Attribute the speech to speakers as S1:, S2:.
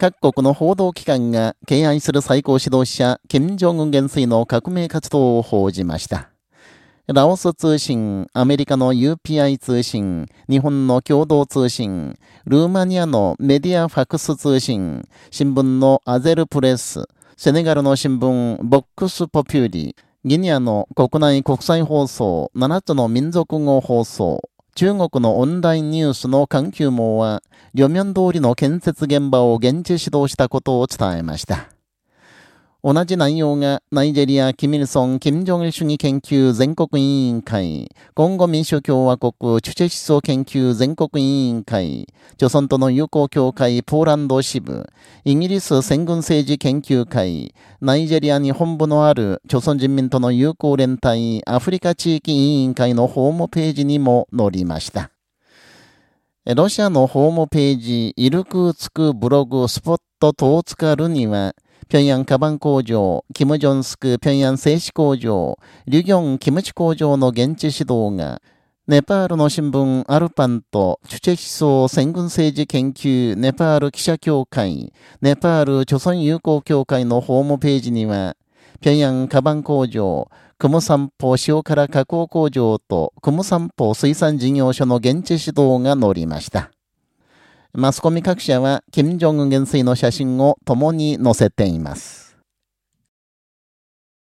S1: 各国の報道機関が敬愛する最高指導者、金正恩元帥の革命活動を報じました。ラオス通信、アメリカの UPI 通信、日本の共同通信、ルーマニアのメディアファクス通信、新聞のアゼルプレス、セネガルの新聞ボックスポピューリ、ギニアの国内国際放送、7つの民族語放送、中国のオンラインニュースの環球網は、両面通りの建設現場を現地指導したことを伝えました。同じ内容がナイジェリア・キミルソン・キム・ジョンル主義研究全国委員会、今後民主共和国チュチェ思想研究全国委員会、朝鮮との友好協会ポーランド支部、イギリス戦軍政治研究会、ナイジェリアに本部のある朝鮮人民との友好連帯アフリカ地域委員会のホームページにも載りました。ロシアのホームページ、イルクーツクブログスポットトーツカルには、平壌カバン工場、キム・ジョンスク平壌製紙工場、リュギョンキムチ工場の現地指導が、ネパールの新聞アルパンと、チュチェ思想戦軍政治研究ネパール記者協会、ネパール貯村友好協会のホームページには、平壌カバン工場、クム散歩塩辛加工工場と、クム散歩水産事業所の現地指導が乗りました。マスコミ各社は、金正恩元帥の写真を共に載せています。